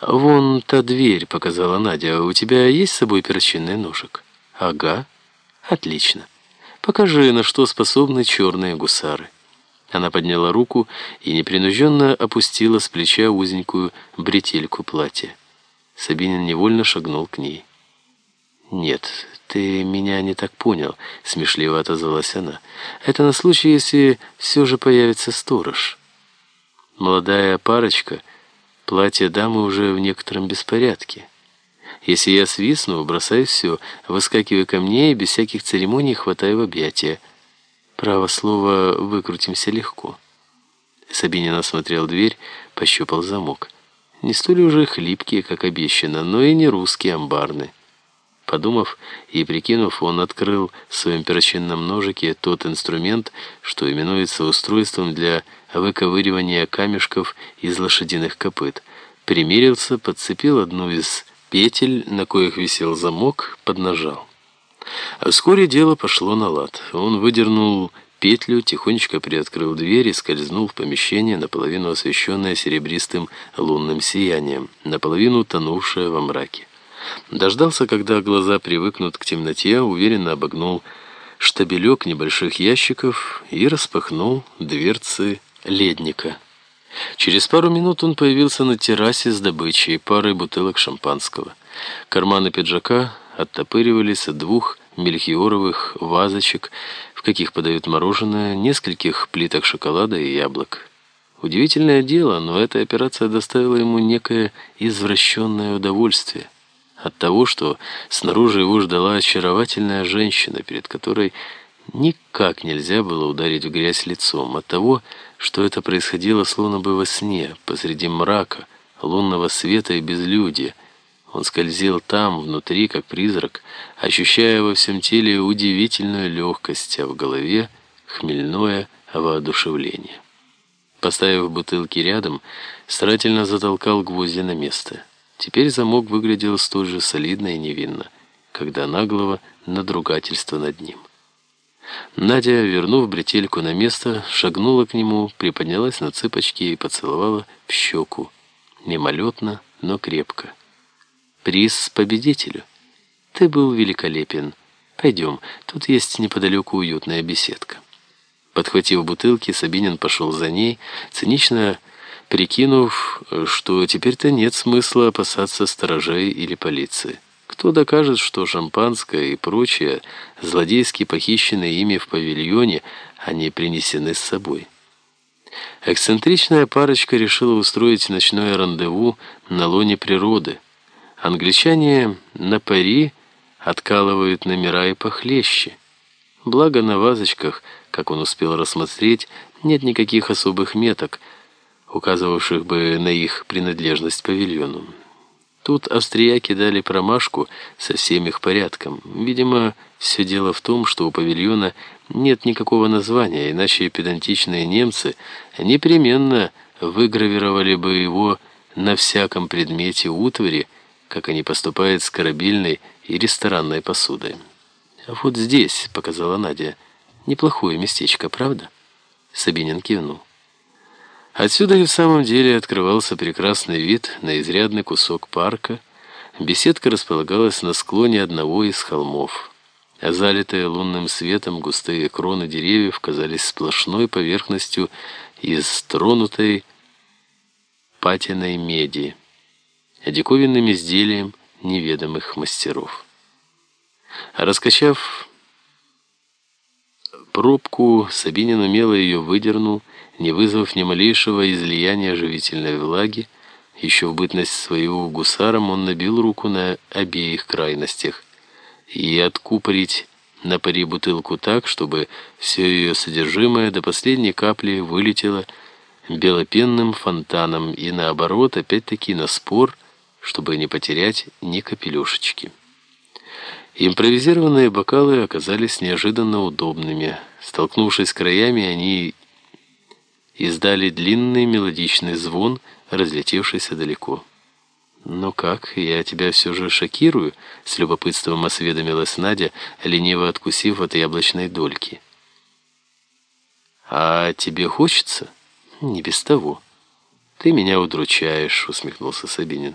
«Вон та дверь», — показала Надя. «У тебя есть с собой перочинный ножик?» «Ага». «Отлично. Покажи, на что способны черные гусары». Она подняла руку и непринужденно опустила с плеча узенькую бретельку платья. Сабинин невольно шагнул к ней. «Нет, ты меня не так понял», — смешливо отозвалась она. «Это на случай, если все же появится сторож». Молодая парочка — Платье дамы уже в некотором беспорядке. Если я свистну, бросаю все, выскакиваю ко мне и без всяких церемоний хватаю в объятия. Право слово, выкрутимся легко. Сабинин осмотрел дверь, пощупал замок. Не столь уже хлипкие, как обещано, но и не русские амбарны. Подумав и прикинув, он открыл в своем перочинном ножике тот инструмент, что именуется устройством для выковыривания камешков из лошадиных копыт. Примерился, подцепил одну из петель, на коих висел замок, поднажал. А вскоре дело пошло на лад. Он выдернул петлю, тихонечко приоткрыл дверь и скользнул в помещение, наполовину освещенное серебристым лунным сиянием, наполовину тонувшее во мраке. Дождался, когда глаза привыкнут к темноте, уверенно обогнул штабелек небольших ящиков и распахнул дверцы ледника. Через пару минут он появился на террасе с добычей парой бутылок шампанского. Карманы пиджака оттопыривались от двух мельхиоровых вазочек, в каких подают мороженое, нескольких плиток шоколада и яблок. Удивительное дело, но эта операция доставила ему некое извращенное удовольствие от того, что снаружи его ждала очаровательная женщина, перед которой никак нельзя было ударить в грязь лицом, от того, что это происходило словно бы во сне, посреди мрака, лунного света и безлюдья. Он скользил там, внутри, как призрак, ощущая во всем теле удивительную легкость, а в голове хмельное воодушевление. Поставив бутылки рядом, старательно затолкал гвозди на место — Теперь замок выглядел столь же солидно и невинно, когда наглого надругательства над ним. Надя, вернув бретельку на место, шагнула к нему, приподнялась на цыпочки и поцеловала в щеку. Мимолетно, но крепко. «Приз победителю. Ты был великолепен. Пойдем, тут есть неподалеку уютная беседка». Подхватив бутылки, Сабинин пошел за ней, цинично прикинув, что теперь-то нет смысла опасаться сторожей или полиции. Кто докажет, что шампанское и прочее, злодейски похищенные ими в павильоне, они принесены с собой? Эксцентричная парочка решила устроить ночное рандеву на лоне природы. Англичане на пари откалывают номера и похлеще. Благо на вазочках, как он успел рассмотреть, нет никаких особых меток – указывавших бы на их принадлежность павильону. Тут австрияки дали промашку со всем их порядком. Видимо, все дело в том, что у павильона нет никакого названия, иначе педантичные немцы непременно выгравировали бы его на всяком предмете утвари, как они поступают с корабельной и ресторанной посудой. «А вот здесь», — показала Надя, — «неплохое местечко, правда?» Сабинин кивнул. Отсюда и в самом деле открывался прекрасный вид на изрядный кусок парка. Беседка располагалась на склоне одного из холмов. А залитые лунным светом густые кроны деревьев казались сплошной поверхностью из тронутой патиной меди, диковинным изделием неведомых мастеров. раскачав пробку, Сабинин умело ее выдернул, не вызвав ни малейшего излияния живительной влаги, еще в бытность своего гусаром он набил руку на обеих крайностях и откупорить на пари бутылку так, чтобы все ее содержимое до последней капли вылетело белопенным фонтаном и наоборот опять-таки на спор, чтобы не потерять ни капелюшечки. Импровизированные бокалы оказались неожиданно удобными. Столкнувшись краями, они издали длинный мелодичный звон, разлетевшийся далеко. «Ну как, я тебя все же шокирую?» — с любопытством осведомилась Надя, лениво откусив от яблочной дольки. «А тебе хочется?» «Не без того». «Ты меня удручаешь», — усмехнулся Сабинин.